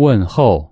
问候。